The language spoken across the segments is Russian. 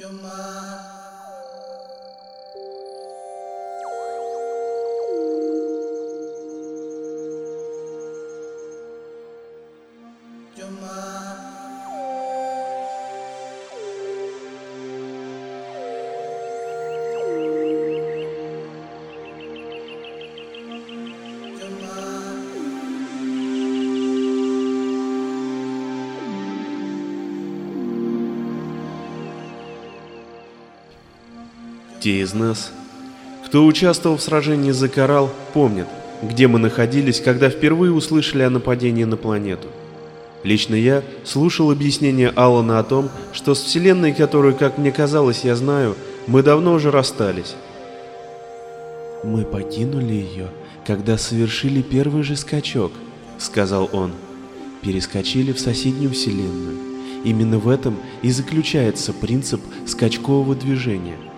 Juma. Те из нас, кто участвовал в сражении за Коралл, помнят, где мы находились, когда впервые услышали о нападении на планету. Лично я слушал объяснение Алана о том, что с Вселенной, которую, как мне казалось, я знаю, мы давно уже расстались. «Мы покинули ее, когда совершили первый же скачок», — сказал он. «Перескочили в соседнюю Вселенную. Именно в этом и заключается принцип скачкового движения».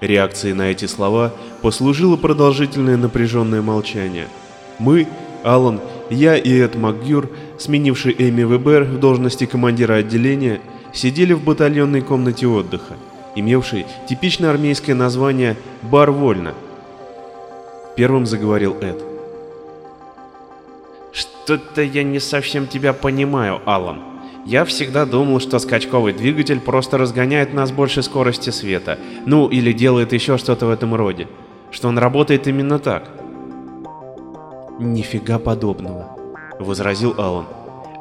Реакцией на эти слова послужило продолжительное напряженное молчание. Мы, Алан, я и Эд МакГюр, сменивший Эми Вебер в должности командира отделения, сидели в батальонной комнате отдыха, имевшей типичное армейское название «Бар Вольно». Первым заговорил Эд. «Что-то я не совсем тебя понимаю, Алан. Я всегда думал, что скачковый двигатель просто разгоняет нас больше скорости света, ну или делает еще что-то в этом роде, что он работает именно так. «Нифига подобного», — возразил Алан.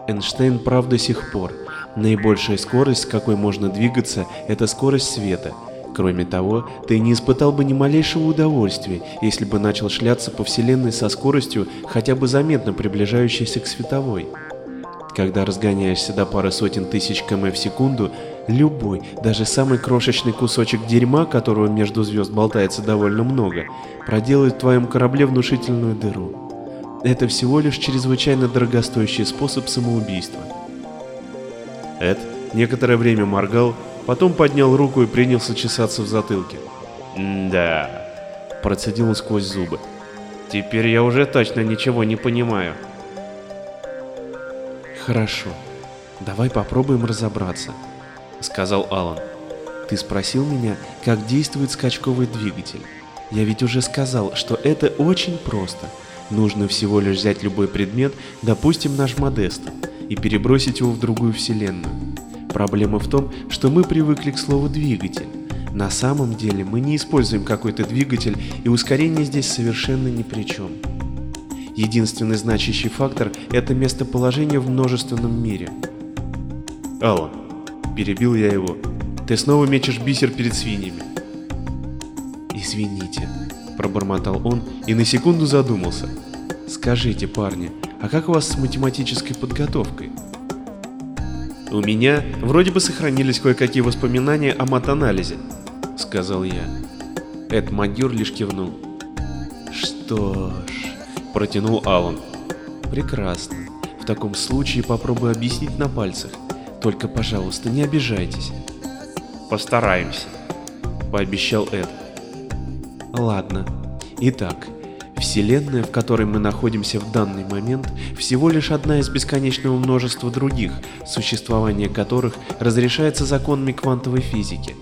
«Эйнштейн прав до сих пор. Наибольшая скорость, с какой можно двигаться, это скорость света. Кроме того, ты не испытал бы ни малейшего удовольствия, если бы начал шляться по Вселенной со скоростью, хотя бы заметно приближающейся к световой. Когда разгоняешься до пары сотен тысяч км в секунду, любой, даже самый крошечный кусочек дерьма, которого между звезд болтается довольно много, проделает в твоем корабле внушительную дыру. Это всего лишь чрезвычайно дорогостоящий способ самоубийства. Эд некоторое время моргал, потом поднял руку и принялся чесаться в затылке. «Да...» — процедил он сквозь зубы. «Теперь я уже точно ничего не понимаю». «Хорошо, давай попробуем разобраться», — сказал Алан. «Ты спросил меня, как действует скачковый двигатель. Я ведь уже сказал, что это очень просто. Нужно всего лишь взять любой предмет, допустим, наш Модеста, и перебросить его в другую вселенную. Проблема в том, что мы привыкли к слову «двигатель». На самом деле мы не используем какой-то двигатель, и ускорение здесь совершенно ни при чем. Единственный значащий фактор — это местоположение в множественном мире. Алла, перебил я его, ты снова мечешь бисер перед свиньями. Извините, пробормотал он и на секунду задумался. Скажите, парни, а как у вас с математической подготовкой? У меня вроде бы сохранились кое-какие воспоминания о матанализе, сказал я. Эд Магюр лишь кивнул. Что протянул Алан. Прекрасно. В таком случае попробуй объяснить на пальцах. Только, пожалуйста, не обижайтесь. Постараемся, пообещал Эд. Ладно. Итак, Вселенная, в которой мы находимся в данный момент, всего лишь одна из бесконечного множества других, существование которых разрешается законами квантовой физики.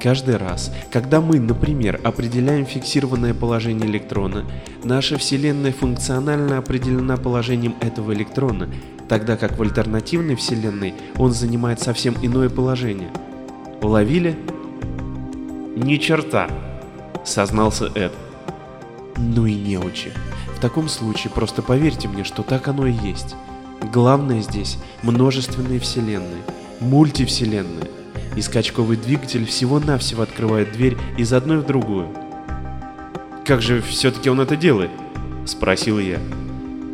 Каждый раз, когда мы, например, определяем фиксированное положение электрона, наша Вселенная функционально определена положением этого электрона, тогда как в альтернативной Вселенной он занимает совсем иное положение. Уловили? Ни черта, сознался Эд. Ну и неучи. В таком случае просто поверьте мне, что так оно и есть. Главное здесь множественные вселенные, мультивселенные и скачковый двигатель всего-навсего открывает дверь из одной в другую. «Как же все-таки он это делает?» – спросил я.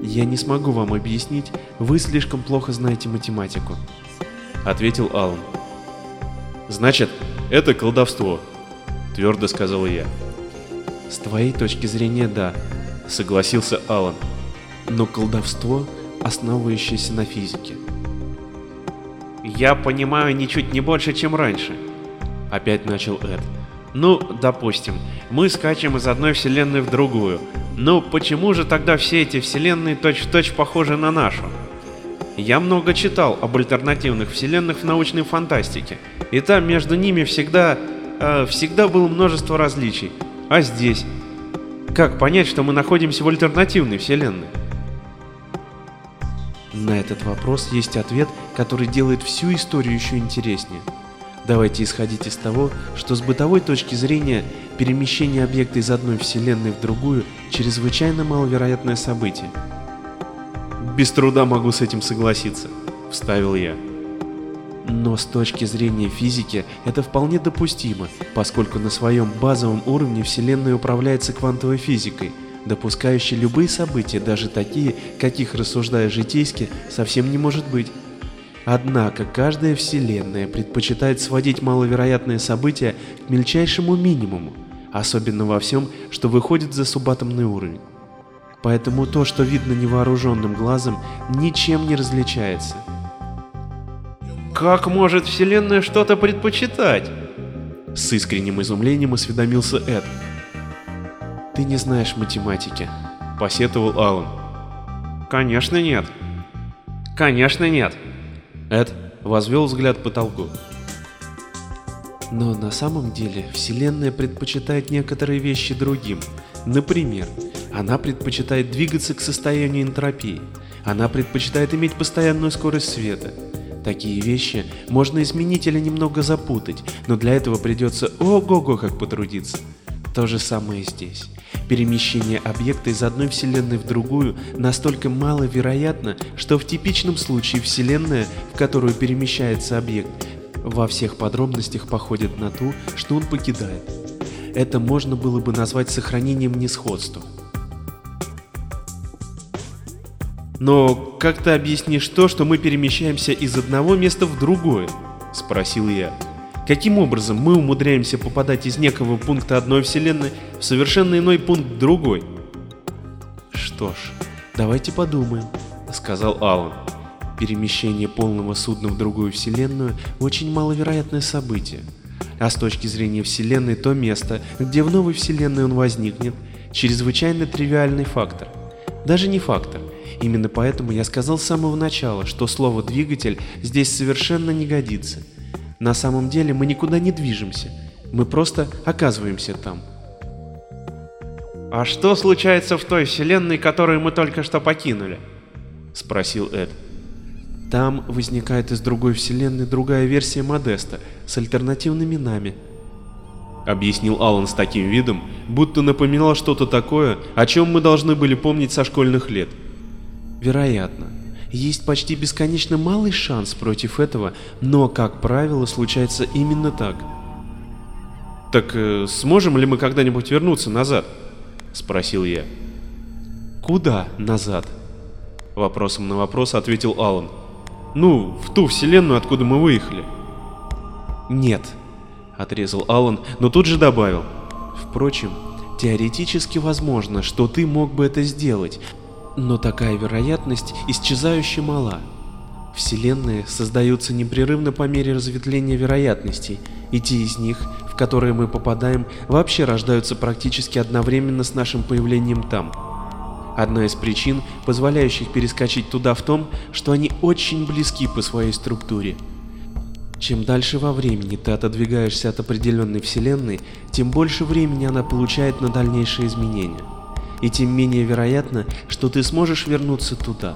«Я не смогу вам объяснить, вы слишком плохо знаете математику», – ответил Алан. «Значит, это колдовство», – твердо сказал я. «С твоей точки зрения, да», – согласился Алан. «Но колдовство, основывающееся на физике». Я понимаю ничуть не больше, чем раньше. Опять начал Эд. Ну, допустим, мы скачем из одной вселенной в другую. Но почему же тогда все эти вселенные точь-в-точь -точь похожи на нашу? Я много читал об альтернативных вселенных в научной фантастике, и там между ними всегда... Э, всегда было множество различий. А здесь? Как понять, что мы находимся в альтернативной вселенной? На этот вопрос есть ответ, который делает всю историю еще интереснее. Давайте исходить из того, что с бытовой точки зрения перемещение объекта из одной вселенной в другую чрезвычайно маловероятное событие. Без труда могу с этим согласиться, вставил я. Но с точки зрения физики это вполне допустимо, поскольку на своем базовом уровне Вселенная управляется квантовой физикой, допускающей любые события, даже такие, каких, рассуждая житейски, совсем не может быть. Однако каждая Вселенная предпочитает сводить маловероятные события к мельчайшему минимуму, особенно во всем, что выходит за субатомный уровень. Поэтому то, что видно невооруженным глазом, ничем не различается. Как может Вселенная что-то предпочитать? С искренним изумлением осведомился Эд. Ты не знаешь математики, посетовал Алан. Конечно нет. Конечно нет. Эд возвел взгляд к потолку. Но на самом деле Вселенная предпочитает некоторые вещи другим. Например, она предпочитает двигаться к состоянию энтропии. Она предпочитает иметь постоянную скорость света. Такие вещи можно изменить или немного запутать, но для этого придется ого-го как потрудиться. То же самое здесь. Перемещение объекта из одной вселенной в другую настолько маловероятно, что в типичном случае вселенная, в которую перемещается объект, во всех подробностях походит на ту, что он покидает. Это можно было бы назвать сохранением несходства. Но как ты объяснишь то, что мы перемещаемся из одного места в другое? Спросил я. Каким образом мы умудряемся попадать из некого пункта одной вселенной в совершенно иной пункт другой? Что ж, давайте подумаем, сказал Алан. Перемещение полного судна в другую вселенную очень маловероятное событие. А с точки зрения вселенной то место, где в новой вселенной он возникнет, чрезвычайно тривиальный фактор. Даже не фактор. Именно поэтому я сказал с самого начала, что слово «двигатель» здесь совершенно не годится – на самом деле мы никуда не движемся, мы просто оказываемся там. «А что случается в той вселенной, которую мы только что покинули?» — спросил Эд. Там возникает из другой вселенной другая версия Модеста с альтернативными нами. Объяснил Алан с таким видом, будто напоминал что-то такое, о чем мы должны были помнить со школьных лет. Вероятно есть почти бесконечно малый шанс против этого, но, как правило, случается именно так. «Так э, сможем ли мы когда-нибудь вернуться назад?» — спросил я. «Куда назад?» Вопросом на вопрос ответил Алан. «Ну, в ту вселенную, откуда мы выехали». «Нет», — отрезал Алан, но тут же добавил. «Впрочем, теоретически возможно, что ты мог бы это сделать, но такая вероятность исчезающе мала. Вселенные создаются непрерывно по мере разветвления вероятностей, и те из них, в которые мы попадаем, вообще рождаются практически одновременно с нашим появлением там. Одна из причин, позволяющих перескочить туда в том, что они очень близки по своей структуре. Чем дальше во времени ты отодвигаешься от определенной вселенной, тем больше времени она получает на дальнейшие изменения и тем менее вероятно, что ты сможешь вернуться туда.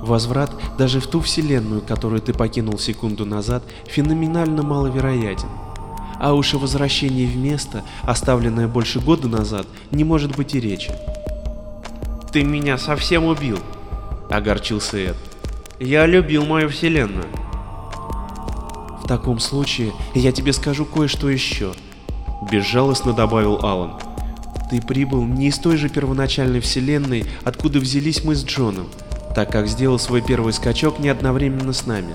Возврат даже в ту вселенную, которую ты покинул секунду назад, феноменально маловероятен. А уж о возвращении в место, оставленное больше года назад, не может быть и речи. «Ты меня совсем убил», — огорчился Эд. «Я любил мою вселенную». «В таком случае я тебе скажу кое-что еще», — безжалостно добавил Алан. Ты прибыл не из той же первоначальной вселенной, откуда взялись мы с Джоном, так как сделал свой первый скачок не одновременно с нами.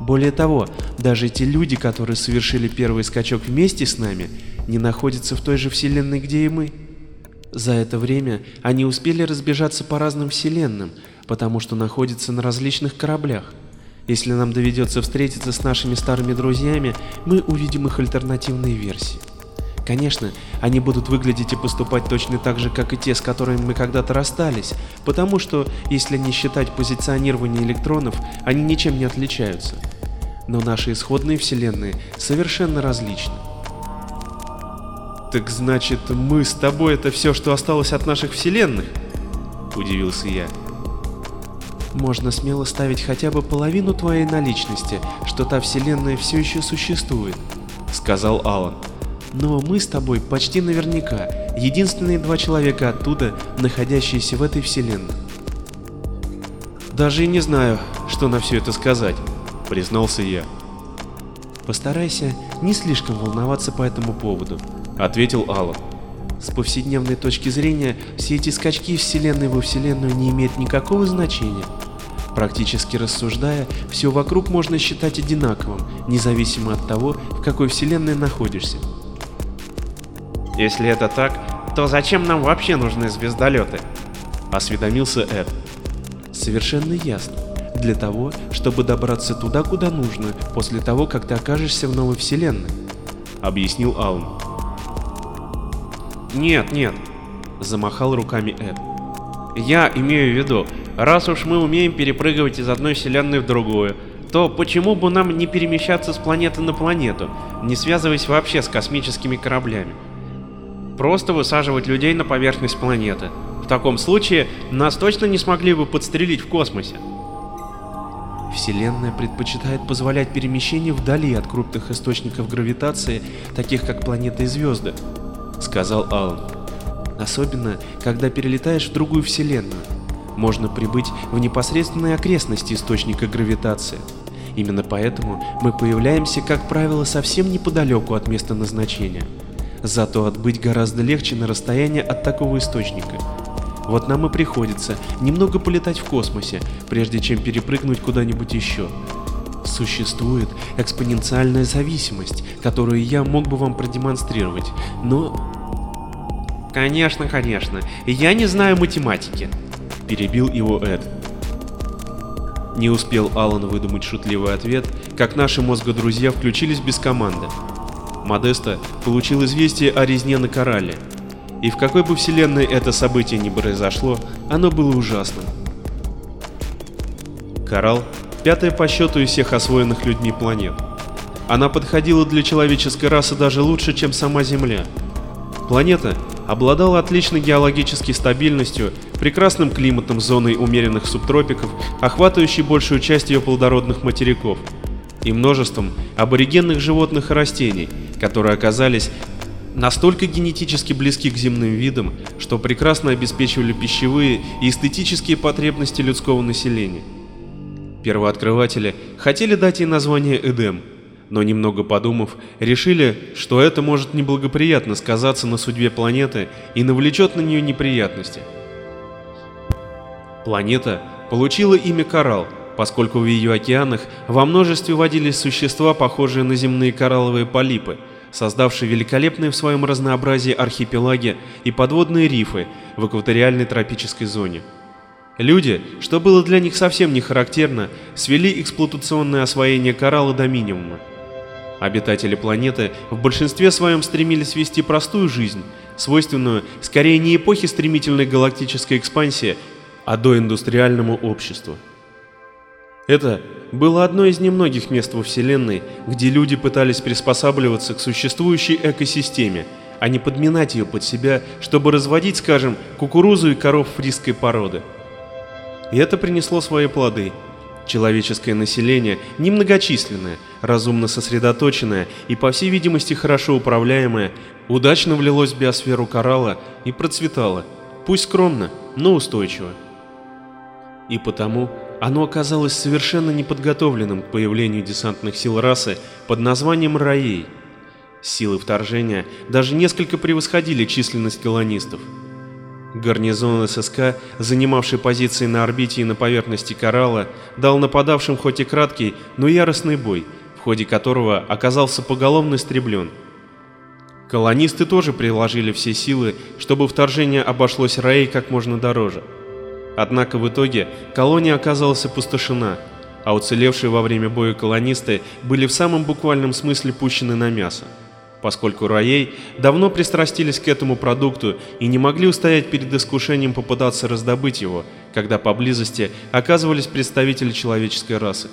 Более того, даже те люди, которые совершили первый скачок вместе с нами, не находятся в той же вселенной, где и мы. За это время они успели разбежаться по разным вселенным, потому что находятся на различных кораблях. Если нам доведется встретиться с нашими старыми друзьями, мы увидим их альтернативные версии. Конечно, они будут выглядеть и поступать точно так же, как и те, с которыми мы когда-то расстались, потому что, если не считать позиционирование электронов, они ничем не отличаются. Но наши исходные вселенные совершенно различны. Так значит, мы с тобой это все, что осталось от наших вселенных? Удивился я. Можно смело ставить хотя бы половину твоей наличности, что та вселенная все еще существует, сказал Алан. Но мы с тобой почти наверняка единственные два человека оттуда, находящиеся в этой вселенной. Даже и не знаю, что на все это сказать, признался я. Постарайся не слишком волноваться по этому поводу, ответил Аллан. С повседневной точки зрения, все эти скачки вселенной во вселенную не имеют никакого значения. Практически рассуждая, все вокруг можно считать одинаковым, независимо от того, в какой вселенной находишься. Если это так, то зачем нам вообще нужны звездолеты? Осведомился Эд. Совершенно ясно. Для того, чтобы добраться туда, куда нужно, после того, как ты окажешься в новой вселенной, объяснил Аун. Нет, нет, замахал руками Эд. Я имею в виду, раз уж мы умеем перепрыгивать из одной вселенной в другую, то почему бы нам не перемещаться с планеты на планету, не связываясь вообще с космическими кораблями? Просто высаживать людей на поверхность планеты. В таком случае нас точно не смогли бы подстрелить в космосе. Вселенная предпочитает позволять перемещение вдали от крупных источников гравитации, таких как планеты и звезды, сказал Алан. Особенно, когда перелетаешь в другую вселенную. Можно прибыть в непосредственной окрестности источника гравитации. Именно поэтому мы появляемся, как правило, совсем неподалеку от места назначения. Зато отбыть гораздо легче на расстояние от такого источника. Вот нам и приходится немного полетать в космосе, прежде чем перепрыгнуть куда-нибудь еще. Существует экспоненциальная зависимость, которую я мог бы вам продемонстрировать, но... Конечно, конечно, я не знаю математики, перебил его Эд. Не успел Алан выдумать шутливый ответ, как наши мозгодрузья включились без команды. Модеста получил известие о резне на Коралле. И в какой бы вселенной это событие ни произошло, оно было ужасным. Коралл – пятая по счету из всех освоенных людьми планет. Она подходила для человеческой расы даже лучше, чем сама Земля. Планета обладала отличной геологической стабильностью, прекрасным климатом зоной умеренных субтропиков, охватывающей большую часть ее плодородных материков, и множеством аборигенных животных и растений, которые оказались настолько генетически близки к земным видам, что прекрасно обеспечивали пищевые и эстетические потребности людского населения. Первооткрыватели хотели дать ей название Эдем, но немного подумав, решили, что это может неблагоприятно сказаться на судьбе планеты и навлечет на нее неприятности. Планета получила имя Коралл, поскольку в ее океанах во множестве водились существа, похожие на земные коралловые полипы, создавшие великолепные в своем разнообразии архипелаги и подводные рифы в экваториальной тропической зоне. Люди, что было для них совсем не характерно, свели эксплуатационное освоение коралла до минимума. Обитатели планеты в большинстве своем стремились вести простую жизнь, свойственную скорее не эпохе стремительной галактической экспансии, а доиндустриальному обществу. Это было одно из немногих мест во Вселенной, где люди пытались приспосабливаться к существующей экосистеме, а не подминать ее под себя, чтобы разводить, скажем, кукурузу и коров фрисской породы. И это принесло свои плоды. Человеческое население, немногочисленное, разумно сосредоточенное и, по всей видимости, хорошо управляемое, удачно влилось в биосферу коралла и процветало, пусть скромно, но устойчиво. И потому оно оказалось совершенно неподготовленным к появлению десантных сил расы под названием Раей. Силы вторжения даже несколько превосходили численность колонистов. Гарнизон ССК, занимавший позиции на орбите и на поверхности Коралла, дал нападавшим хоть и краткий, но яростный бой, в ходе которого оказался поголовно истреблен. Колонисты тоже приложили все силы, чтобы вторжение обошлось Раей как можно дороже. Однако в итоге колония оказалась опустошена, а уцелевшие во время боя колонисты были в самом буквальном смысле пущены на мясо. поскольку Раей давно пристрастились к этому продукту и не могли устоять перед искушением попытаться раздобыть его, когда поблизости оказывались представители человеческой расы.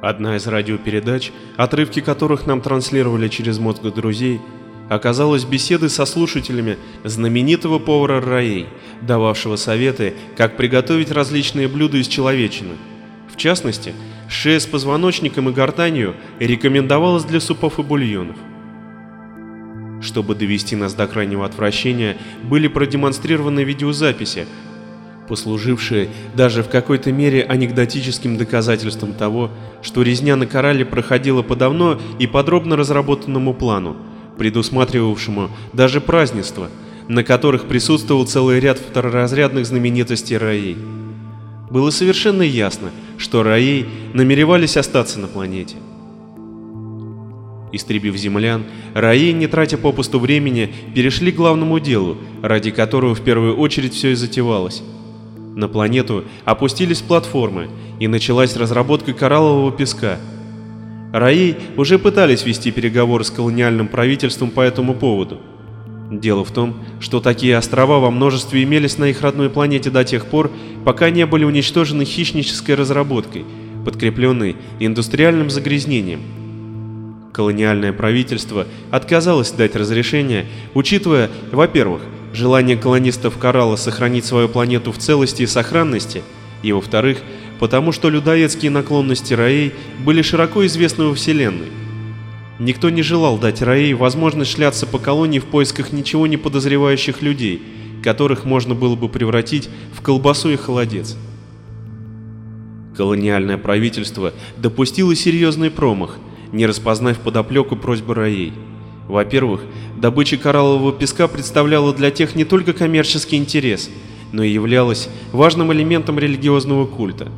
Одна из радиопередач, отрывки которых нам транслировали через мозг друзей, оказалась беседы со слушателями знаменитого повара Раей, дававшего советы, как приготовить различные блюда из человечины. В частности, шея с позвоночником и гортанью рекомендовалась для супов и бульонов. Чтобы довести нас до крайнего отвращения, были продемонстрированы видеозаписи, послужившие даже в какой-то мере анекдотическим доказательством того, что резня на коралле проходила по давно и подробно разработанному плану, предусматривавшему даже празднества, на которых присутствовал целый ряд второразрядных знаменитостей Раей. Было совершенно ясно, что Раей намеревались остаться на планете. Истребив землян, Раей, не тратя попусту времени, перешли к главному делу, ради которого в первую очередь все и затевалось на планету опустились платформы, и началась разработка кораллового песка. Раи уже пытались вести переговоры с колониальным правительством по этому поводу. Дело в том, что такие острова во множестве имелись на их родной планете до тех пор, пока не были уничтожены хищнической разработкой, подкрепленной индустриальным загрязнением. Колониальное правительство отказалось дать разрешение, учитывая, во-первых, желание колонистов Коралла сохранить свою планету в целости и сохранности, и, во-вторых, потому что людоедские наклонности Раей были широко известны во Вселенной. Никто не желал дать Раей возможность шляться по колонии в поисках ничего не подозревающих людей, которых можно было бы превратить в колбасу и холодец. Колониальное правительство допустило серьезный промах, не распознав подоплеку просьбы Раей. Во-первых, добыча кораллового песка представляла для тех не только коммерческий интерес, но и являлась важным элементом религиозного культа.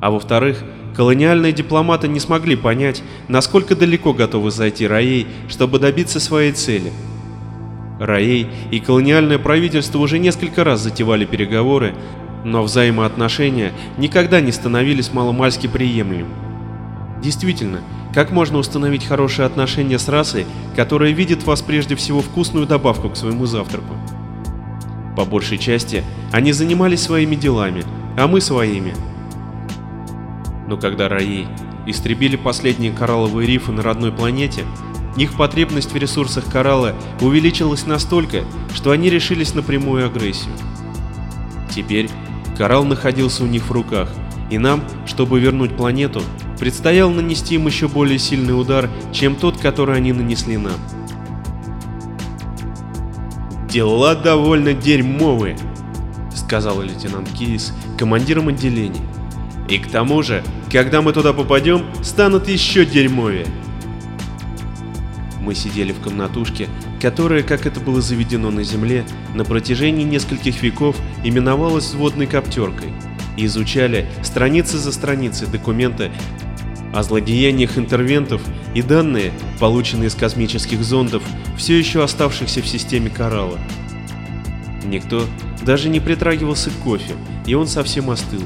А во-вторых, колониальные дипломаты не смогли понять, насколько далеко готовы зайти Раей, чтобы добиться своей цели. Раей и колониальное правительство уже несколько раз затевали переговоры, но взаимоотношения никогда не становились маломальски приемлемыми. Действительно, как можно установить хорошие отношения с расой, которая видит вас прежде всего вкусную добавку к своему завтраку? По большей части, они занимались своими делами, а мы своими. Но когда раи истребили последние коралловые рифы на родной планете, их потребность в ресурсах коралла увеличилась настолько, что они решились на прямую агрессию. Теперь коралл находился у них в руках, и нам, чтобы вернуть планету, предстояло нанести им еще более сильный удар, чем тот, который они нанесли нам. «Дела довольно дерьмовые», — сказал лейтенант Киис командиром отделения. «И к тому же, когда мы туда попадем, станут еще дерьмовее». Мы сидели в комнатушке, которая, как это было заведено на Земле, на протяжении нескольких веков именовалась взводной коптеркой, и изучали страницы за страницей документа о злодеяниях интервентов и данные, полученные из космических зондов, все еще оставшихся в системе Коралла. Никто даже не притрагивался к кофе, и он совсем остыл.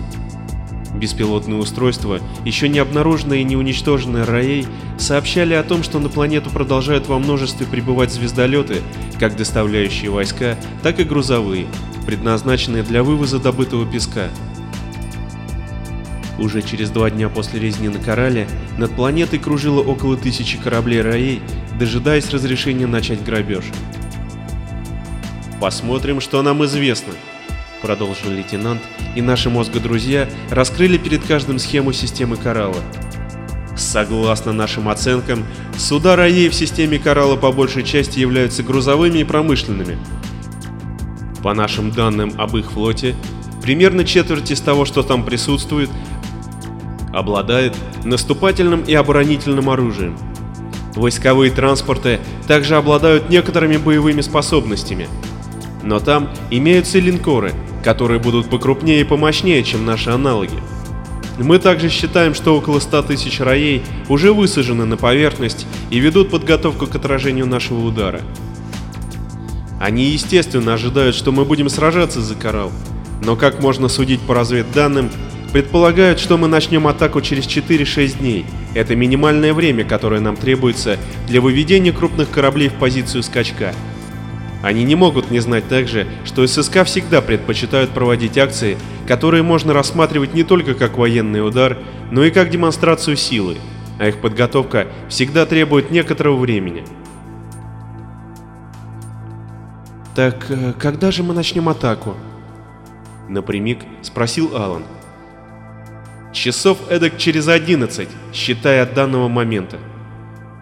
Беспилотные устройства, еще не обнаруженные и не уничтоженные Раей, сообщали о том, что на планету продолжают во множестве прибывать звездолеты, как доставляющие войска, так и грузовые, предназначенные для вывоза добытого песка. Уже через два дня после резни на Коралле над планетой кружило около тысячи кораблей Раей, дожидаясь разрешения начать грабеж. «Посмотрим, что нам известно», — продолжил лейтенант, и наши мозгодрузья раскрыли перед каждым схему системы Коралла. Согласно нашим оценкам, суда Раей в системе Коралла по большей части являются грузовыми и промышленными. По нашим данным об их флоте, примерно четверть из того, что там присутствует, обладает наступательным и оборонительным оружием. Войсковые транспорты также обладают некоторыми боевыми способностями. Но там имеются линкоры, которые будут покрупнее и помощнее, чем наши аналоги. Мы также считаем, что около 100 тысяч роей уже высажены на поверхность и ведут подготовку к отражению нашего удара. Они, естественно, ожидают, что мы будем сражаться за коралл, но как можно судить по разведданным, предполагают, что мы начнем атаку через 4-6 дней. Это минимальное время, которое нам требуется для выведения крупных кораблей в позицию скачка. Они не могут не знать также, что ССК всегда предпочитают проводить акции, которые можно рассматривать не только как военный удар, но и как демонстрацию силы, а их подготовка всегда требует некоторого времени. Так э, когда же мы начнем атаку? Напрямик спросил Алан. Часов эдак через одиннадцать, считая от данного момента,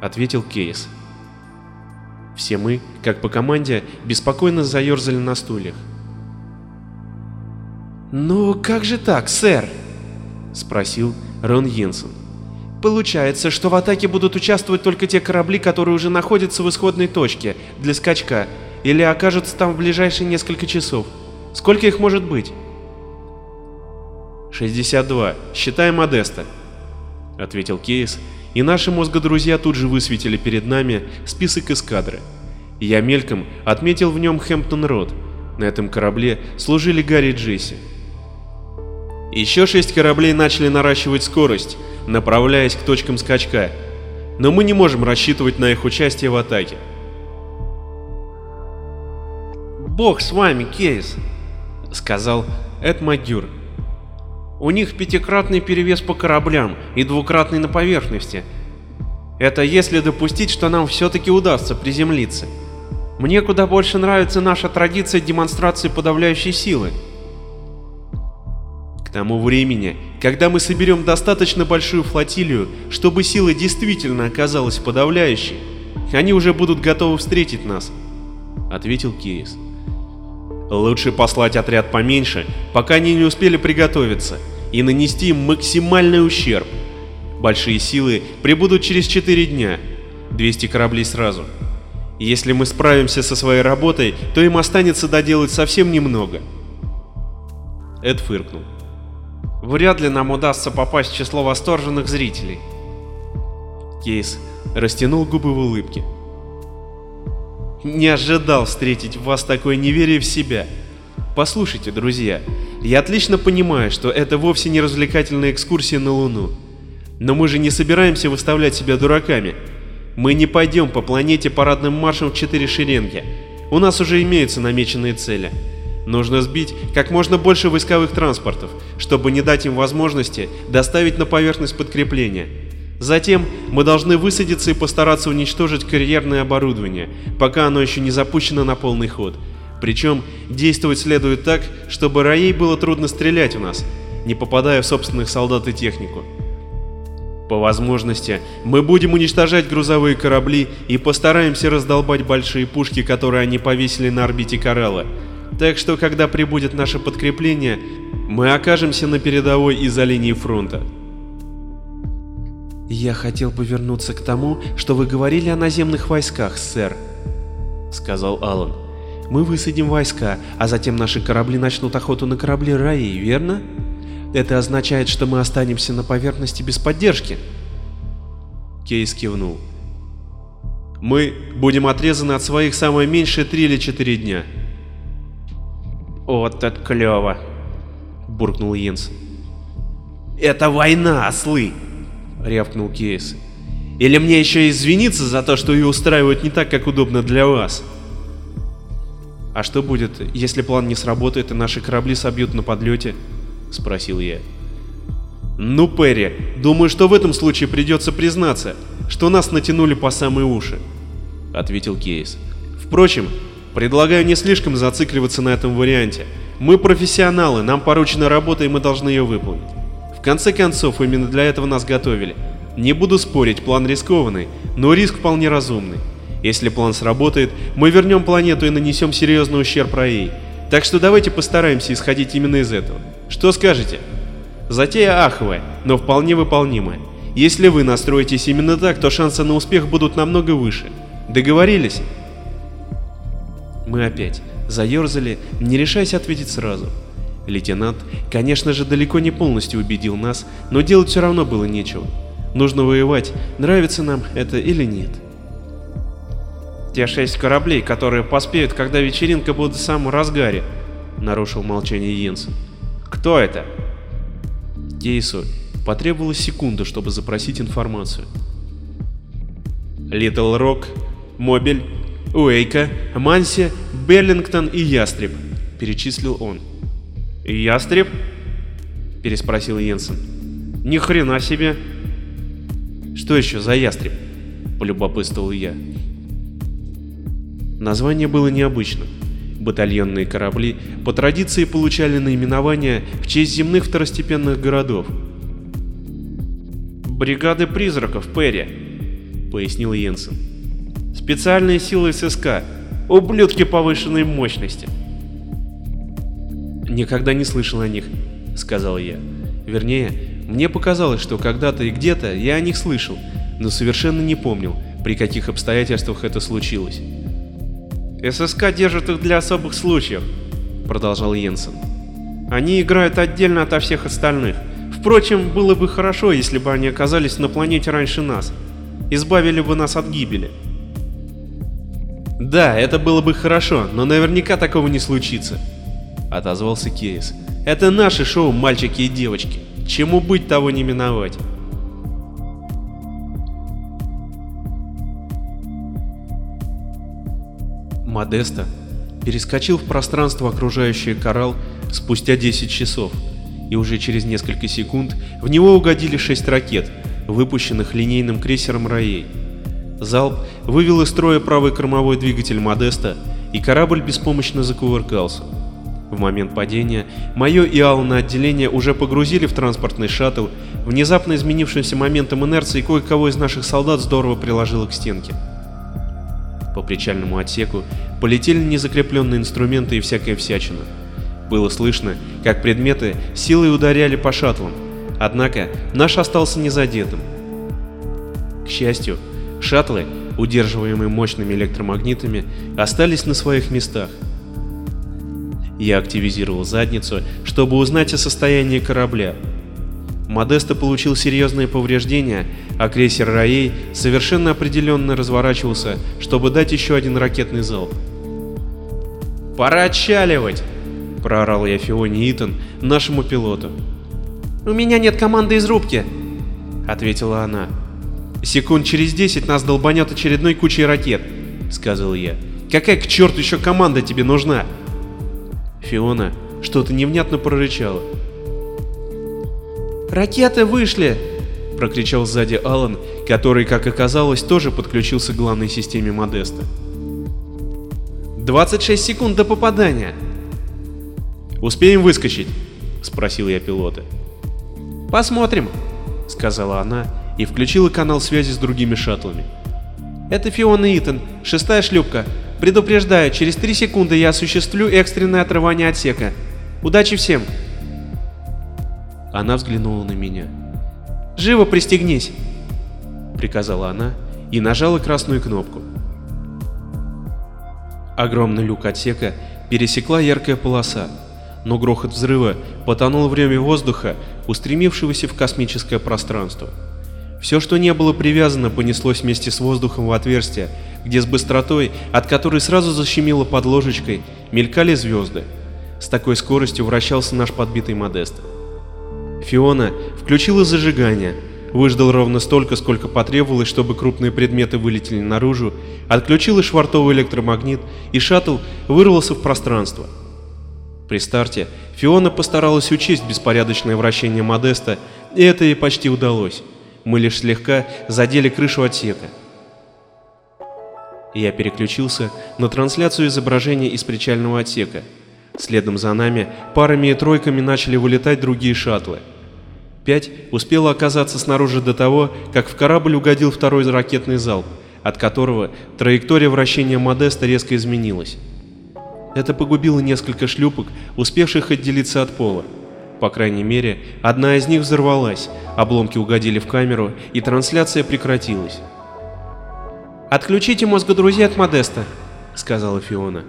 ответил Кейс. Все мы, как по команде, беспокойно заерзали на стульях. «Ну, как же так, сэр?» — спросил Рон Йенсен. «Получается, что в атаке будут участвовать только те корабли, которые уже находятся в исходной точке для скачка, или окажутся там в ближайшие несколько часов. Сколько их может быть?» «62. Считаем Модеста», — ответил Кейс, и наши мозгодрузья тут же высветили перед нами список эскадры. Я мельком отметил в нем Хэмптон Род. На этом корабле служили Гарри и Джесси. Еще шесть кораблей начали наращивать скорость, направляясь к точкам скачка, но мы не можем рассчитывать на их участие в атаке. «Бог с вами, Кейс», — сказал Эд Магюр. «У них пятикратный перевес по кораблям и двукратный на поверхности. Это если допустить, что нам все-таки удастся приземлиться. Мне куда больше нравится наша традиция демонстрации подавляющей силы». К тому времени, когда мы соберем достаточно большую флотилию, чтобы сила действительно оказалась подавляющей, они уже будут готовы встретить нас, — ответил Кейс. Лучше послать отряд поменьше, пока они не успели приготовиться, и нанести им максимальный ущерб. Большие силы прибудут через 4 дня, 200 кораблей сразу. Если мы справимся со своей работой, то им останется доделать совсем немного. Эд фыркнул. Вряд ли нам удастся попасть в число восторженных зрителей. Кейс растянул губы в улыбке. Не ожидал встретить в вас такое неверие в себя. Послушайте, друзья, я отлично понимаю, что это вовсе не развлекательная экскурсия на Луну. Но мы же не собираемся выставлять себя дураками. Мы не пойдем по планете парадным маршем в четыре шеренги. У нас уже имеются намеченные цели. Нужно сбить как можно больше войсковых транспортов, чтобы не дать им возможности доставить на поверхность подкрепления. Затем мы должны высадиться и постараться уничтожить карьерное оборудование, пока оно еще не запущено на полный ход. Причем действовать следует так, чтобы Раей было трудно стрелять у нас, не попадая в собственных солдат и технику. По возможности, мы будем уничтожать грузовые корабли и постараемся раздолбать большие пушки, которые они повесили на орбите Коралла, так что, когда прибудет наше подкрепление, мы окажемся на передовой из-за линии фронта. «Я хотел повернуться к тому, что вы говорили о наземных войсках, сэр», — сказал Алан. «Мы высадим войска, а затем наши корабли начнут охоту на корабли Раи, верно? Это означает, что мы останемся на поверхности без поддержки». Кейс кивнул. «Мы будем отрезаны от своих самое меньшее три или четыре дня», «Вот это клево!» — буркнул Йенс. «Это война, ослы!» — рявкнул Кейс. «Или мне еще извиниться за то, что ее устраивают не так, как удобно для вас?» «А что будет, если план не сработает и наши корабли собьют на подлете?» — спросил я. «Ну, Перри, думаю, что в этом случае придется признаться, что нас натянули по самые уши», — ответил Кейс. «Впрочем, Предлагаю не слишком зацикливаться на этом варианте. Мы профессионалы, нам поручена работа и мы должны ее выполнить. В конце концов, именно для этого нас готовили. Не буду спорить, план рискованный, но риск вполне разумный. Если план сработает, мы вернем планету и нанесем серьезный ущерб Раей. Так что давайте постараемся исходить именно из этого. Что скажете? Затея аховая, но вполне выполнимая. Если вы настроитесь именно так, то шансы на успех будут намного выше. Договорились? Мы опять заерзали, не решаясь ответить сразу. Лейтенант, конечно же, далеко не полностью убедил нас, но делать все равно было нечего. Нужно воевать, нравится нам это или нет. «Те шесть кораблей, которые поспеют, когда вечеринка будет в самом разгаре», — нарушил молчание Йенсен. «Кто это?» Кейсу потребовалась секунда, чтобы запросить информацию. Литл Рок, Мобиль, Уэйка, Манси, Берлингтон и Ястреб, перечислил он. Ястреб? переспросил Йенсен. Ни хрена себе. Что еще за ястреб? полюбопытствовал я. Название было необычным. Батальонные корабли по традиции получали наименование в честь земных второстепенных городов. «Бригады призраков, Перри», — пояснил Йенсен. «Специальные силы ССК, ублюдки повышенной мощности». «Никогда не слышал о них», — сказал я. Вернее, мне показалось, что когда-то и где-то я о них слышал, но совершенно не помнил, при каких обстоятельствах это случилось. «ССК держит их для особых случаев», — продолжал Йенсен. «Они играют отдельно ото всех остальных. Впрочем, было бы хорошо, если бы они оказались на планете раньше нас. Избавили бы нас от гибели». «Да, это было бы хорошо, но наверняка такого не случится», — отозвался Кейс. Это наше шоу, мальчики и девочки. Чему быть, того не миновать. Модеста перескочил в пространство, окружающее коралл, спустя 10 часов, и уже через несколько секунд в него угодили 6 ракет, выпущенных линейным крейсером Раей. Залп вывел из строя правый кормовой двигатель Модеста, и корабль беспомощно закувыркался. В момент падения мое и Ална отделение уже погрузили в транспортный шаттл, внезапно изменившимся моментом инерции кое-кого из наших солдат здорово приложило к стенке. По причальному отсеку полетели незакрепленные инструменты и всякая всячина. Было слышно, как предметы силой ударяли по шаттлам, однако наш остался незадетым. К счастью, шаттлы, удерживаемые мощными электромагнитами, остались на своих местах. Я активизировал задницу, чтобы узнать о состоянии корабля. Модеста получил серьезные повреждения, а крейсер Раей совершенно определенно разворачивался, чтобы дать еще один ракетный залп. «Пора отчаливать!» — проорал я Фионе Итан, нашему пилоту. «У меня нет команды из рубки!» — ответила она. «Секунд через десять нас долбанет очередной кучей ракет», — сказал я. «Какая к черту еще команда тебе нужна?» Фиона что-то невнятно прорычала. «Ракеты вышли!» — прокричал сзади Алан, который, как оказалось, тоже подключился к главной системе Модеста. «26 секунд до попадания!» «Успеем выскочить?» — спросил я пилота. «Посмотрим», — сказала она и включила канал связи с другими шаттлами. «Это Фиона Итан, шестая шлюпка. Предупреждаю, через три секунды я осуществлю экстренное отрывание отсека. Удачи всем!» Она взглянула на меня. «Живо пристегнись!» — приказала она и нажала красную кнопку. Огромный люк отсека пересекла яркая полоса, но грохот взрыва потонул в реме воздуха, устремившегося в космическое пространство. Все, что не было привязано, понеслось вместе с воздухом в отверстие, где с быстротой, от которой сразу защемило под ложечкой, мелькали звезды. С такой скоростью вращался наш подбитый Модест. Фиона включила зажигание, выждал ровно столько, сколько потребовалось, чтобы крупные предметы вылетели наружу, отключила швартовый электромагнит, и шаттл вырвался в пространство. При старте Фиона постаралась учесть беспорядочное вращение Модеста, и это ей почти удалось. Мы лишь слегка задели крышу отсека. Я переключился на трансляцию изображения из причального отсека. Следом за нами парами и тройками начали вылетать другие шаттлы. Пять успело оказаться снаружи до того, как в корабль угодил второй ракетный залп, от которого траектория вращения Модеста резко изменилась. Это погубило несколько шлюпок, успевших отделиться от пола. По крайней мере, одна из них взорвалась, обломки угодили в камеру, и трансляция прекратилась. «Отключите мозгодрузей от Модеста», — сказала Фиона.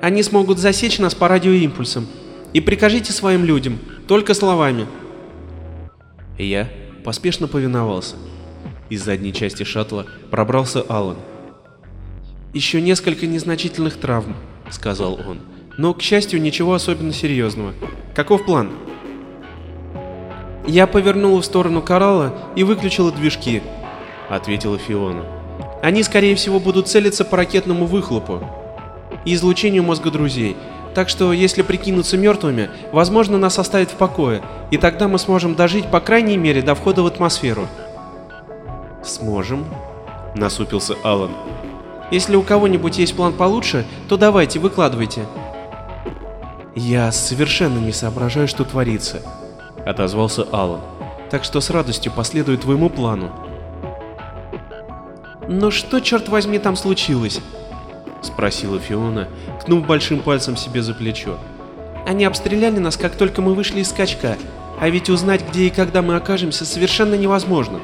«Они смогут засечь нас по радиоимпульсам. И прикажите своим людям, только словами». Я поспешно повиновался. Из задней части шаттла пробрался Алан. «Еще несколько незначительных травм», — сказал он. «Но, к счастью, ничего особенно серьезного. Каков план?» Я повернула в сторону коралла и выключила движки, ответила Фиона. Они, скорее всего, будут целиться по ракетному выхлопу и излучению мозга друзей. Так что, если прикинуться мертвыми, возможно, нас оставят в покое, и тогда мы сможем дожить, по крайней мере, до входа в атмосферу. Сможем? Насупился Алан. Если у кого-нибудь есть план получше, то давайте, выкладывайте. Я совершенно не соображаю, что творится, отозвался Алан. Так что с радостью последую твоему плану. Но что, черт возьми, там случилось? Спросила Фиона, ткнув большим пальцем себе за плечо. Они обстреляли нас, как только мы вышли из скачка, а ведь узнать, где и когда мы окажемся, совершенно невозможно.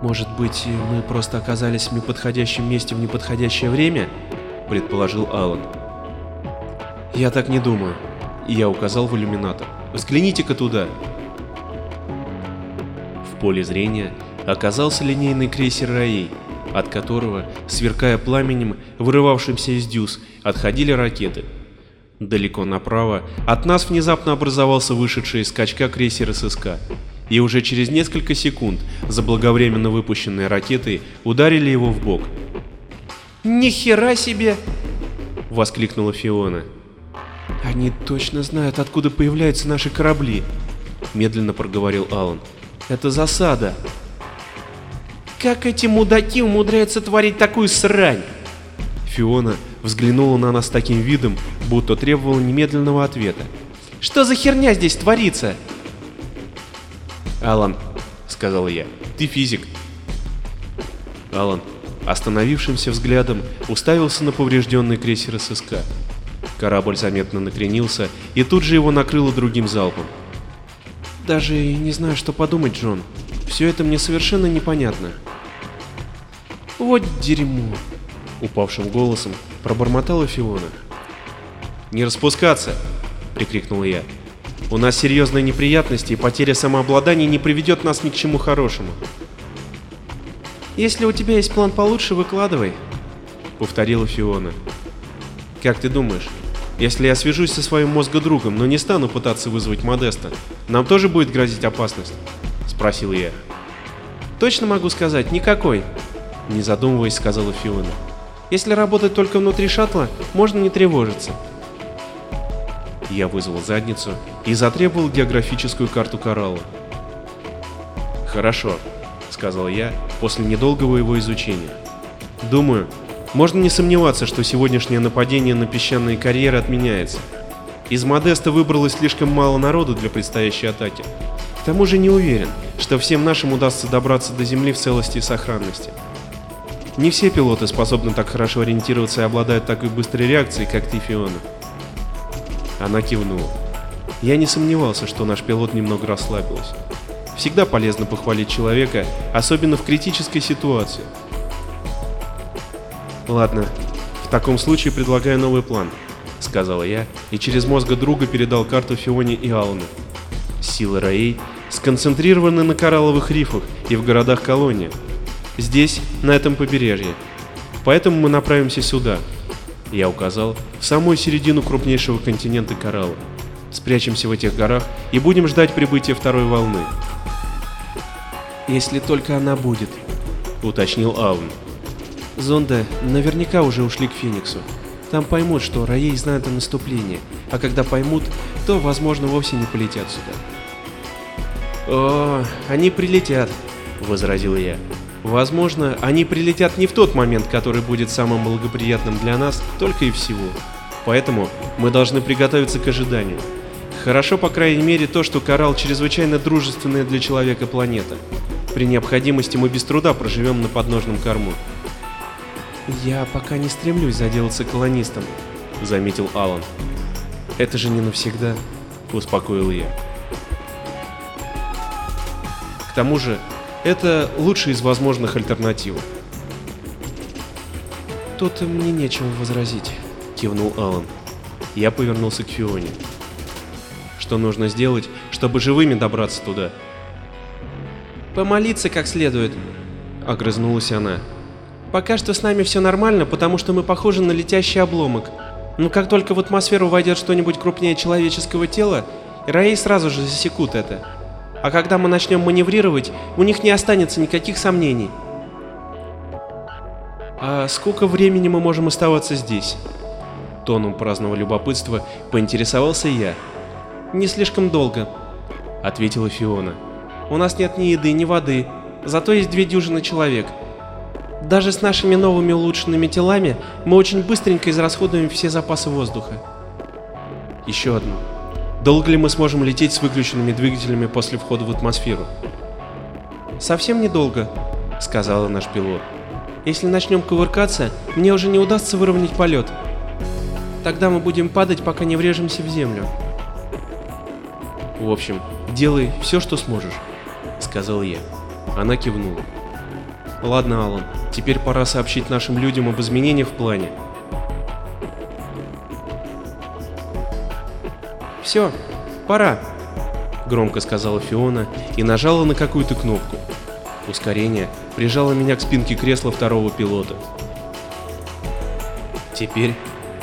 Может быть, мы просто оказались в неподходящем месте в неподходящее время? Предположил Алан. Я так не думаю. Я указал в иллюминатор. Взгляните-ка туда. В поле зрения оказался линейный крейсер Раей, от которого, сверкая пламенем, вырывавшимся из дюз, отходили ракеты. Далеко направо от нас внезапно образовался вышедший из скачка крейсер ССК, и уже через несколько секунд заблаговременно выпущенные ракеты ударили его в бок. «Ни хера себе!» — воскликнула Фиона. «Они точно знают, откуда появляются наши корабли», — медленно проговорил Алан. «Это засада». Как эти мудаки умудряются творить такую срань? Фиона взглянула на нас таким видом, будто требовала немедленного ответа. Что за херня здесь творится? Алан, сказал я, ты физик. Алан, остановившимся взглядом, уставился на поврежденный крейсер ССК. Корабль заметно накренился, и тут же его накрыло другим залпом. Даже не знаю, что подумать, Джон. Все это мне совершенно непонятно. Вот дерьмо. Упавшим голосом пробормотала Фиона. «Не распускаться!» — прикрикнул я. «У нас серьезные неприятности, и потеря самообладания не приведет нас ни к чему хорошему». «Если у тебя есть план получше, выкладывай», — повторила Фиона. «Как ты думаешь, если я свяжусь со своим мозгодругом, но не стану пытаться вызвать Модеста, нам тоже будет грозить опасность?» — спросил я. «Точно могу сказать, никакой», — не задумываясь, сказала Фиона. «Если работать только внутри шаттла, можно не тревожиться». Я вызвал задницу и затребовал географическую карту коралла. «Хорошо», — сказал я после недолгого его изучения. «Думаю, можно не сомневаться, что сегодняшнее нападение на песчаные карьеры отменяется. Из Модеста выбралось слишком мало народу для предстоящей атаки. К тому же не уверен, что всем нашим удастся добраться до Земли в целости и сохранности. Не все пилоты способны так хорошо ориентироваться и обладают такой быстрой реакцией, как ты, Фиона. Она кивнула. Я не сомневался, что наш пилот немного расслабилась. Всегда полезно похвалить человека, особенно в критической ситуации. Ладно, в таком случае предлагаю новый план, сказала я и через мозга друга передал карту Фионе и Аллану. Силы Раей сконцентрированы на коралловых рифах и в городах колонии, Здесь, на этом побережье. Поэтому мы направимся сюда. Я указал в самую середину крупнейшего континента Коралла. Спрячемся в этих горах и будем ждать прибытия второй волны. Если только она будет, уточнил Аун. Зонды наверняка уже ушли к Фениксу. Там поймут, что Раей знает о наступлении, а когда поймут, то, возможно, вовсе не полетят сюда. «О, они прилетят», — возразил я. Возможно, они прилетят не в тот момент, который будет самым благоприятным для нас, только и всего. Поэтому мы должны приготовиться к ожиданию. Хорошо, по крайней мере, то, что Коралл чрезвычайно дружественная для человека планета. При необходимости мы без труда проживем на подножном корму. «Я пока не стремлюсь заделаться колонистом», — заметил Алан. «Это же не навсегда», — успокоил я. К тому же, это лучшая из возможных альтернатив. Тут мне нечего возразить, кивнул Алан. Я повернулся к Фионе. Что нужно сделать, чтобы живыми добраться туда? Помолиться как следует, огрызнулась она. Пока что с нами все нормально, потому что мы похожи на летящий обломок. Но как только в атмосферу войдет что-нибудь крупнее человеческого тела, Раи сразу же засекут это. А когда мы начнем маневрировать, у них не останется никаких сомнений. А сколько времени мы можем оставаться здесь? Тоном праздного любопытства поинтересовался я. Не слишком долго, ответила Фиона. У нас нет ни еды, ни воды, зато есть две дюжины человек. Даже с нашими новыми улучшенными телами мы очень быстренько израсходуем все запасы воздуха. Еще одно. Долго ли мы сможем лететь с выключенными двигателями после входа в атмосферу? Совсем недолго, сказала наш пилот. Если начнем кувыркаться, мне уже не удастся выровнять полет. Тогда мы будем падать, пока не врежемся в землю. В общем, делай все, что сможешь, сказал я. Она кивнула. Ладно, Алан, теперь пора сообщить нашим людям об изменениях в плане. Все, пора, громко сказала Фиона и нажала на какую-то кнопку. Ускорение прижало меня к спинке кресла второго пилота. Теперь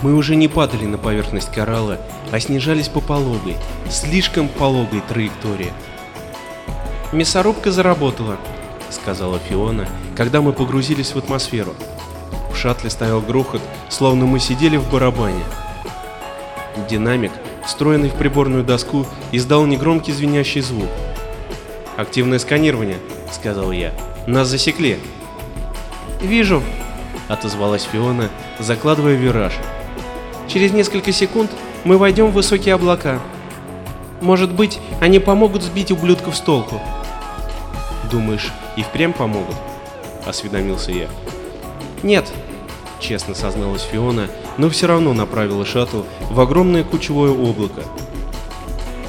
мы уже не падали на поверхность коралла, а снижались по пологой, слишком пологой траектории. «Мясорубка заработала», — сказала Фиона, когда мы погрузились в атмосферу. В шаттле стоял грохот, словно мы сидели в барабане. Динамик, встроенный в приборную доску, издал негромкий звенящий звук. «Активное сканирование», — сказал я. «Нас засекли». «Вижу», — отозвалась Фиона, закладывая вираж. «Через несколько секунд мы войдем в высокие облака. Может быть, они помогут сбить ублюдков с толку». «Думаешь, и впрямь помогут?» — осведомился я. «Нет», — честно созналась Фиона, но все равно направила шаттл в огромное кучевое облако.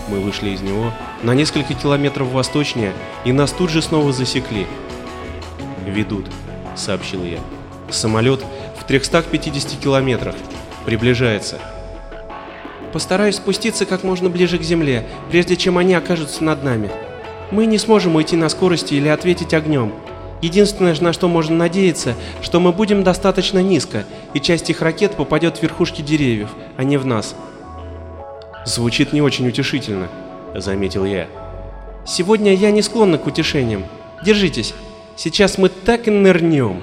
Мы вышли из него на несколько километров восточнее, и нас тут же снова засекли. «Ведут», — сообщил я. «Самолет в 350 километрах. Приближается». «Постараюсь спуститься как можно ближе к земле, прежде чем они окажутся над нами. Мы не сможем уйти на скорости или ответить огнем. Единственное, на что можно надеяться, что мы будем достаточно низко, и часть их ракет попадет в верхушки деревьев, а не в нас». «Звучит не очень утешительно», — заметил я. «Сегодня я не склонна к утешениям. Держитесь, сейчас мы так и нырнем».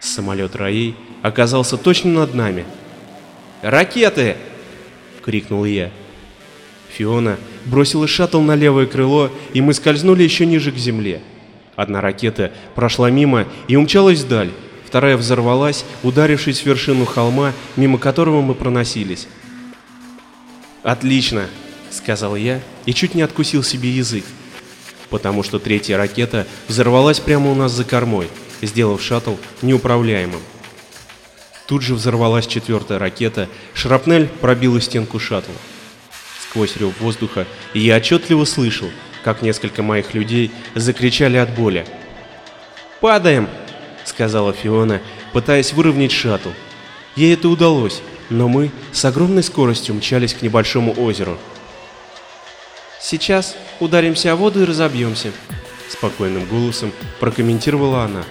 Самолет Раей оказался точно над нами. «Ракеты!» — крикнул я. Фиона бросила шаттл на левое крыло, и мы скользнули еще ниже к земле. Одна ракета прошла мимо и умчалась вдаль, вторая взорвалась, ударившись в вершину холма, мимо которого мы проносились. «Отлично!» — сказал я и чуть не откусил себе язык, потому что третья ракета взорвалась прямо у нас за кормой, сделав шаттл неуправляемым. Тут же взорвалась четвертая ракета, шрапнель пробила стенку шаттла. Сквозь рев воздуха я отчетливо слышал, как несколько моих людей закричали от боли. «Падаем!» — сказала Фиона, пытаясь выровнять шаттл. Ей это удалось, но мы с огромной скоростью мчались к небольшому озеру. «Сейчас ударимся о воду и разобьемся», — спокойным голосом прокомментировала она.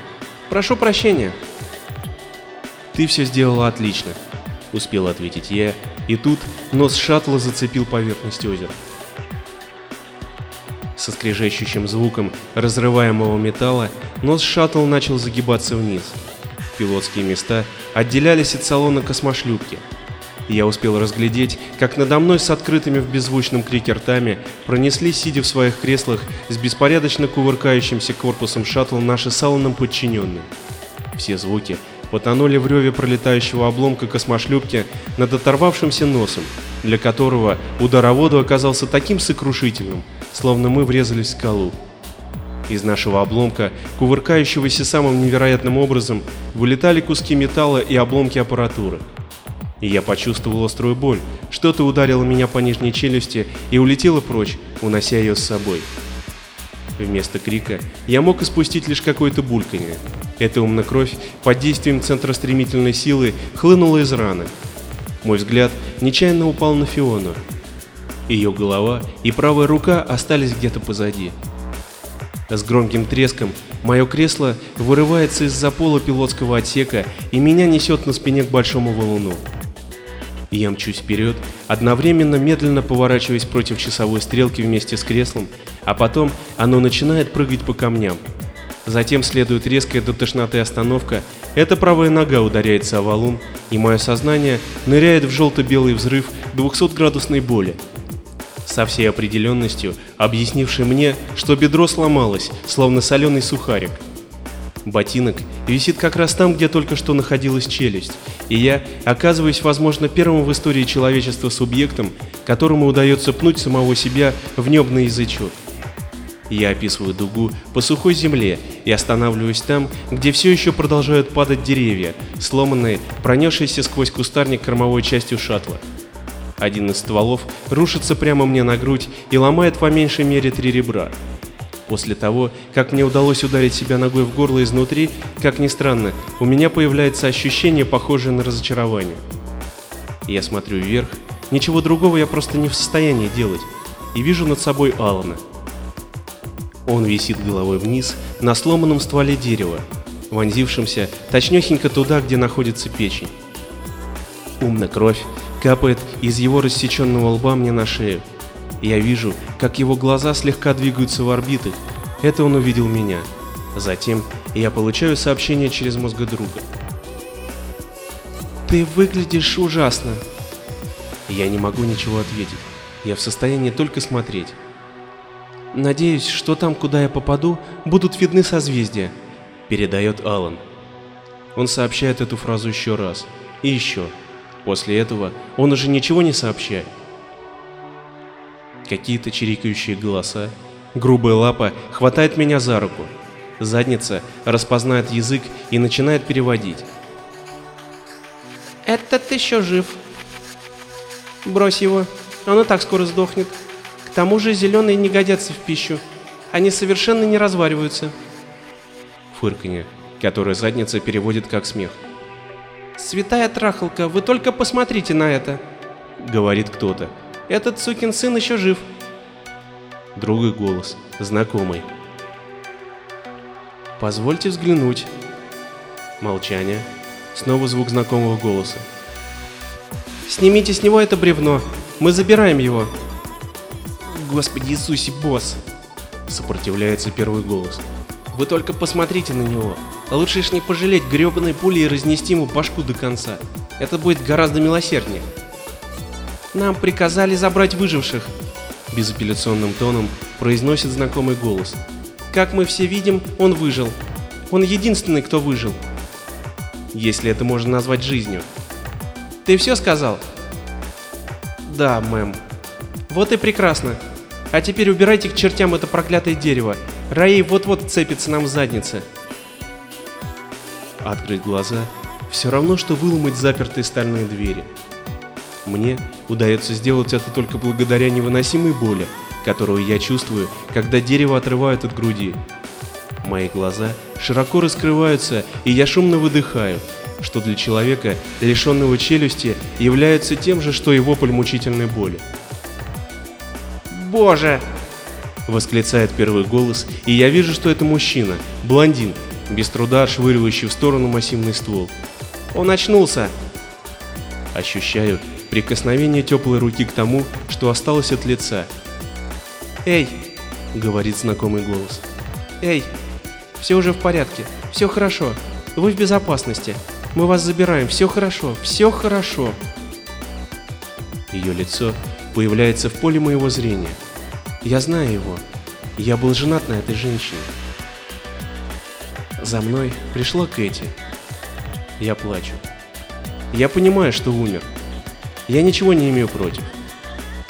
«Прошу прощения». «Ты все сделала отлично», — успел ответить я, и тут нос шаттла зацепил поверхность озера. Со скрежещущим звуком разрываемого металла нос шаттл начал загибаться вниз. Пилотские места отделялись от салона космошлюпки. Я успел разглядеть, как надо мной с открытыми в беззвучном крике ртами пронеслись, сидя в своих креслах, с беспорядочно кувыркающимся корпусом шаттла наши с подчиненные. Все звуки потонули в реве пролетающего обломка космошлюпки над оторвавшимся носом, для которого удар о воду оказался таким сокрушительным, словно мы врезались в скалу. Из нашего обломка, кувыркающегося самым невероятным образом, вылетали куски металла и обломки аппаратуры. И я почувствовал острую боль, что-то ударило меня по нижней челюсти и улетело прочь, унося ее с собой. Вместо крика я мог испустить лишь какое-то бульканье. Эта умная кровь под действием центра стремительной силы хлынула из раны. Мой взгляд нечаянно упал на Фиону. Ее голова и правая рука остались где-то позади. С громким треском мое кресло вырывается из-за пола пилотского отсека и меня несет на спине к большому валуну. Я мчусь вперед, одновременно медленно поворачиваясь против часовой стрелки вместе с креслом, а потом оно начинает прыгать по камням. Затем следует резкая до тошноты остановка, эта правая нога ударяется о валун, и мое сознание ныряет в желто-белый взрыв 200-градусной боли. Со всей определенностью, объяснивший мне, что бедро сломалось, словно соленый сухарик. Ботинок висит как раз там, где только что находилась челюсть, и я оказываюсь, возможно, первым в истории человечества субъектом, которому удается пнуть самого себя в небный язычок. Я описываю дугу по сухой земле и останавливаюсь там, где все еще продолжают падать деревья, сломанные, пронесшиеся сквозь кустарник кормовой частью шаттла. Один из стволов рушится прямо мне на грудь и ломает по меньшей мере три ребра. После того, как мне удалось ударить себя ногой в горло изнутри, как ни странно, у меня появляется ощущение, похожее на разочарование. Я смотрю вверх, ничего другого я просто не в состоянии делать, и вижу над собой Алана. Он висит головой вниз на сломанном стволе дерева, вонзившемся точнёхенько туда, где находится печень. Умная кровь капает из его рассеченного лба мне на шею. Я вижу, как его глаза слегка двигаются в орбитах. Это он увидел меня. Затем я получаю сообщение через мозга друга. «Ты выглядишь ужасно». Я не могу ничего ответить. Я в состоянии только смотреть. Надеюсь, что там, куда я попаду, будут видны созвездия, передает Алан. Он сообщает эту фразу еще раз. И еще. После этого он уже ничего не сообщает. Какие-то чирикающие голоса. Грубая лапа хватает меня за руку. Задница распознает язык и начинает переводить. «Этот еще жив. Брось его, он и так скоро сдохнет. К тому же зеленые не годятся в пищу. Они совершенно не развариваются. Фырканье, которое задница переводит как смех. «Святая трахалка, вы только посмотрите на это!» — говорит кто-то. «Этот сукин сын еще жив!» Другой голос, знакомый. «Позвольте взглянуть». Молчание. Снова звук знакомого голоса. «Снимите с него это бревно. Мы забираем его». Господи Иисусе, босс!» Сопротивляется первый голос. «Вы только посмотрите на него. Лучше ж не пожалеть гребаной пули и разнести ему башку до конца. Это будет гораздо милосерднее». «Нам приказали забрать выживших», — безапелляционным тоном произносит знакомый голос. «Как мы все видим, он выжил. Он единственный, кто выжил. Если это можно назвать жизнью». «Ты все сказал?» «Да, мэм». «Вот и прекрасно. А теперь убирайте к чертям это проклятое дерево. Раи вот-вот цепится нам в заднице. Открыть глаза — все равно, что выломать запертые стальные двери. Мне удается сделать это только благодаря невыносимой боли, которую я чувствую, когда дерево отрывают от груди. Мои глаза широко раскрываются, и я шумно выдыхаю, что для человека, лишенного челюсти, является тем же, что и вопль мучительной боли боже!» Восклицает первый голос, и я вижу, что это мужчина, блондин, без труда отшвыривающий в сторону массивный ствол. Он очнулся. Ощущаю прикосновение теплой руки к тому, что осталось от лица. «Эй!» — говорит знакомый голос. «Эй! Все уже в порядке, все хорошо, вы в безопасности, мы вас забираем, все хорошо, все хорошо!» Ее лицо появляется в поле моего зрения. Я знаю его. Я был женат на этой женщине. За мной пришла Кэти. Я плачу. Я понимаю, что умер. Я ничего не имею против.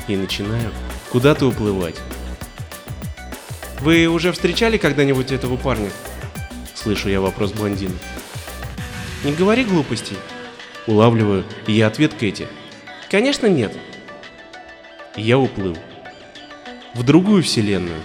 И начинаю куда-то уплывать. «Вы уже встречали когда-нибудь этого парня?» Слышу я вопрос блондина. «Не говори глупостей». Улавливаю я ответ Кэти. «Конечно нет», я уплыл. В другую вселенную.